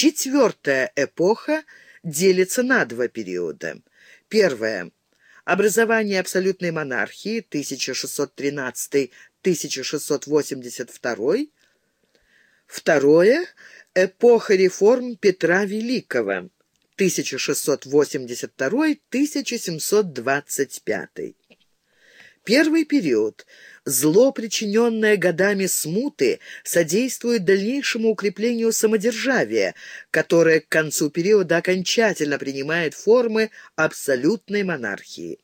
Четвертая эпоха делится на два периода. Первое. Образование абсолютной монархии 1613-1682. Второе. Эпоха реформ Петра Великого 1682-1725. Первый период Зло, причиненное годами смуты, содействует дальнейшему укреплению самодержавия, которое к концу периода окончательно принимает формы абсолютной монархии.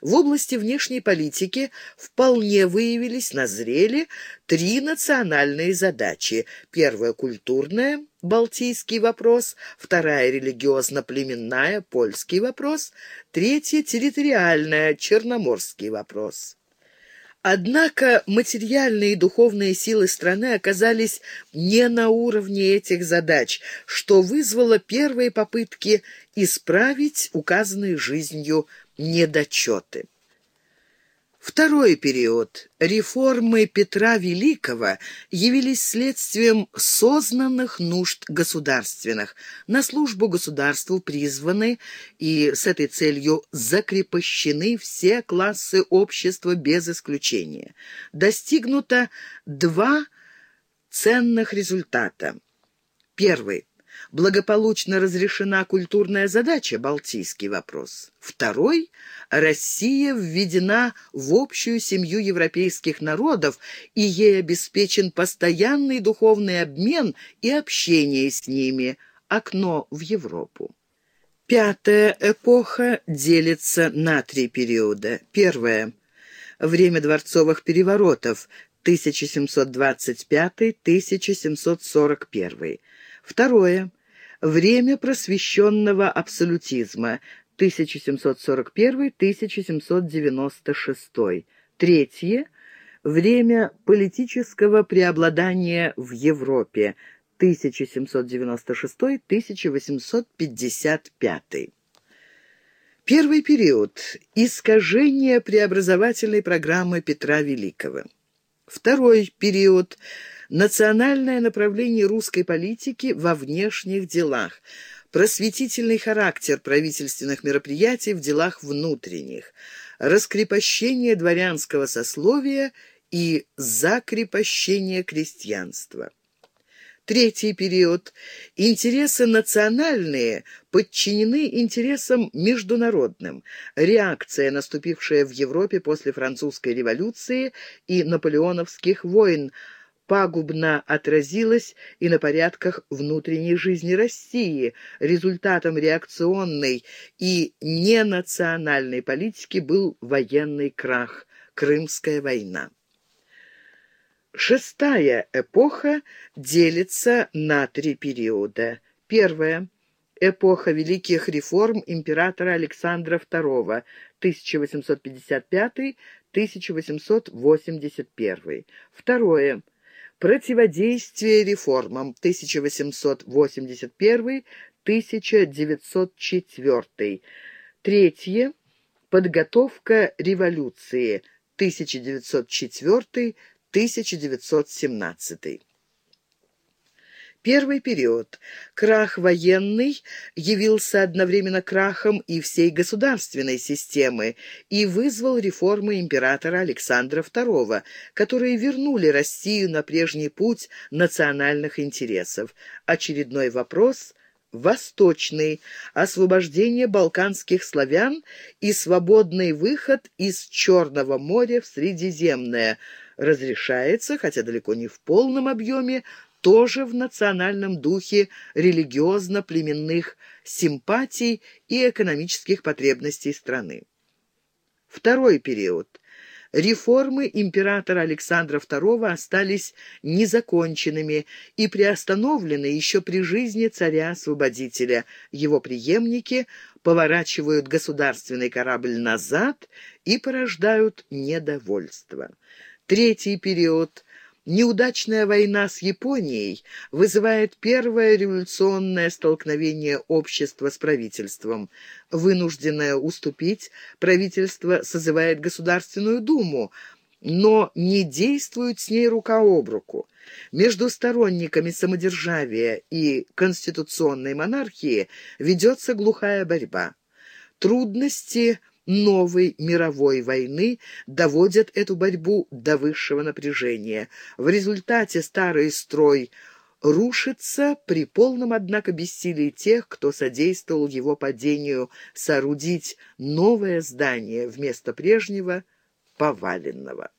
В области внешней политики вполне выявились, назрели три национальные задачи. Первая – культурная, Балтийский вопрос, вторая – религиозно-племенная, польский вопрос, третья – территориальная, Черноморский вопрос. Однако материальные и духовные силы страны оказались не на уровне этих задач, что вызвало первые попытки исправить указанные жизнью недочеты. Второй период. Реформы Петра Великого явились следствием сознанных нужд государственных. На службу государству призваны и с этой целью закрепощены все классы общества без исключения. Достигнуто два ценных результата. Первый благополучно разрешена культурная задача «Балтийский вопрос». Второй – Россия введена в общую семью европейских народов, и ей обеспечен постоянный духовный обмен и общение с ними, окно в Европу. Пятая эпоха делится на три периода. Первое – время дворцовых переворотов 1725-1741. Второе Время просвещенного абсолютизма 1741-1796. Третье. Время политического преобладания в Европе 1796-1855. Первый период. Искажение преобразовательной программы Петра Великого. Второй период – национальное направление русской политики во внешних делах, просветительный характер правительственных мероприятий в делах внутренних, раскрепощение дворянского сословия и закрепощение крестьянства. Третий период. Интересы национальные подчинены интересам международным. Реакция, наступившая в Европе после французской революции и наполеоновских войн – пагубно отразилось и на порядках внутренней жизни России. Результатом реакционной и ненациональной политики был военный крах, Крымская война. Шестая эпоха делится на три периода. Первая – эпоха великих реформ императора Александра II, 1855-1881. Второе – Противодействие реформам 1881-1904. Третье. Подготовка революции 1904-1917. Первый период. Крах военный явился одновременно крахом и всей государственной системы и вызвал реформы императора Александра II, которые вернули Россию на прежний путь национальных интересов. Очередной вопрос – восточный, освобождение балканских славян и свободный выход из Черного моря в Средиземное разрешается, хотя далеко не в полном объеме, тоже в национальном духе религиозно-племенных симпатий и экономических потребностей страны. Второй период. Реформы императора Александра II остались незаконченными и приостановлены еще при жизни царя-освободителя. Его преемники поворачивают государственный корабль назад и порождают недовольство. Третий период – Неудачная война с Японией вызывает первое революционное столкновение общества с правительством. Вынужденное уступить, правительство созывает Государственную Думу, но не действуют с ней рука об руку. Между сторонниками самодержавия и конституционной монархии ведется глухая борьба. Трудности новой мировой войны доводят эту борьбу до высшего напряжения. В результате старый строй рушится при полном, однако, бессилии тех, кто содействовал его падению, соорудить новое здание вместо прежнего поваленного.